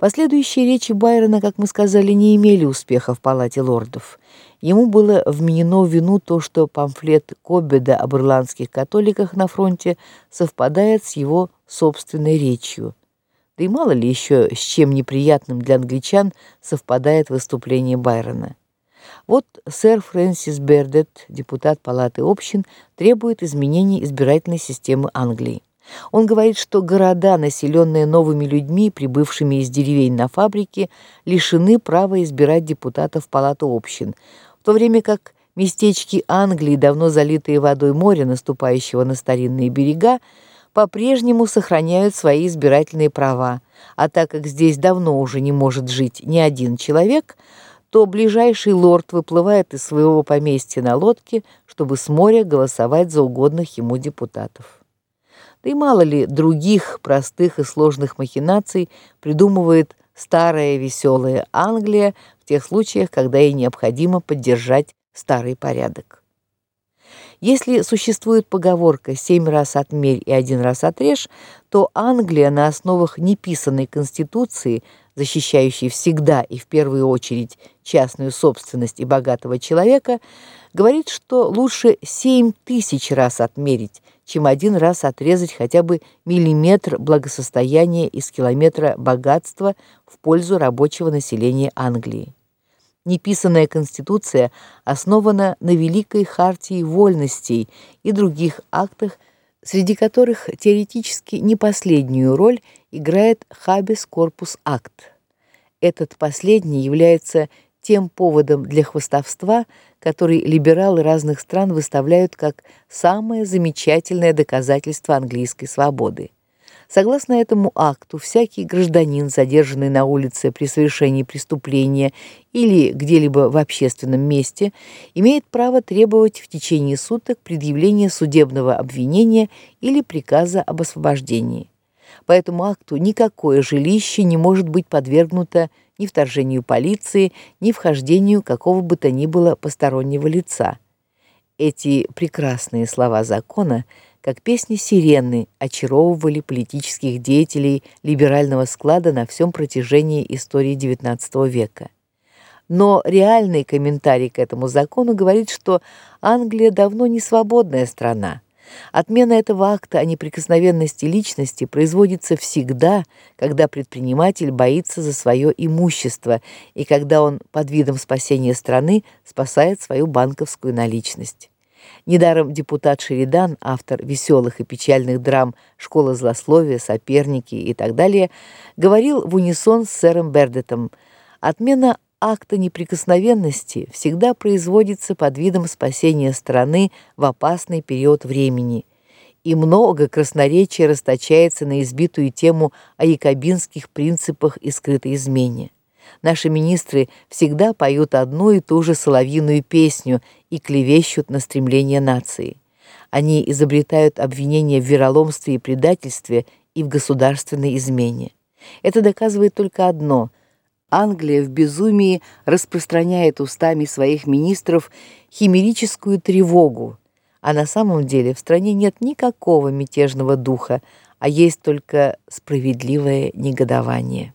Последующие речи Байрона, как мы сказали, не имели успеха в палате лордов. Ему было вменено в вину то, что памфлет Коббеда об ирландских католиках на фронте совпадает с его собственной речью. Да и мало ли еще с чем неприятным для англичан совпадает выступление Байрона. Вот сэр Фрэнсис Бердет, депутат палаты общин, требует изменений избирательной системы Англии. Он говорит, что города, населенные новыми людьми, прибывшими из деревень на фабрики, лишены права избирать депутатов в палату общин, в то время как местечки Англии, давно залитые водой моря, наступающего на старинные берега, по-прежнему сохраняют свои избирательные права. А так как здесь давно уже не может жить ни один человек, то ближайший лорд выплывает из своего поместья на лодке, чтобы с моря голосовать за угодных ему депутатов. Да и мало ли других простых и сложных махинаций придумывает старая веселая Англия в тех случаях, когда ей необходимо поддержать старый порядок. Если существует поговорка «семь раз отмерь и один раз отрежь», то Англия на основах неписанной конституции, защищающей всегда и в первую очередь частную собственность и богатого человека, говорит, что лучше семь тысяч раз отмерить, чем один раз отрезать хотя бы миллиметр благосостояния из километра богатства в пользу рабочего населения Англии. Неписанная конституция основана на великой хартии вольностей и других актах, среди которых теоретически не последнюю роль играет Habeas Corpus Act. Этот последний является тем поводом для хвастовства, который либералы разных стран выставляют как самое замечательное доказательство английской свободы. Согласно этому акту, всякий гражданин, задержанный на улице при совершении преступления или где-либо в общественном месте, имеет право требовать в течение суток предъявления судебного обвинения или приказа об освобождении. По этому акту никакое жилище не может быть подвергнуто ни вторжению полиции, ни вхождению какого бы то ни было постороннего лица. Эти прекрасные слова закона, как песни сирены, очаровывали политических деятелей либерального склада на всем протяжении истории XIX века. Но реальный комментарий к этому закону говорит, что Англия давно не свободная страна Отмена этого акта о неприкосновенности личности производится всегда, когда предприниматель боится за свое имущество и когда он под видом спасения страны спасает свою банковскую наличность. Недаром депутат Шеридан, автор веселых и печальных драм Школа злословия, Соперники и так далее, говорил в унисон с сэром Бердетом: "Отмена акта неприкосновенности всегда производится под видом спасения страны в опасный период времени, и много красноречия расточается на избитую тему о якобинских принципах и скрытой измене. Наши министры всегда поют одну и ту же соловьиную песню и клевещут на стремления нации. Они изобретают обвинения в вероломстве и предательстве и в государственной измене. Это доказывает только одно – Англия в безумии распространяет устами своих министров химерическую тревогу, а на самом деле в стране нет никакого мятежного духа, а есть только справедливое негодование.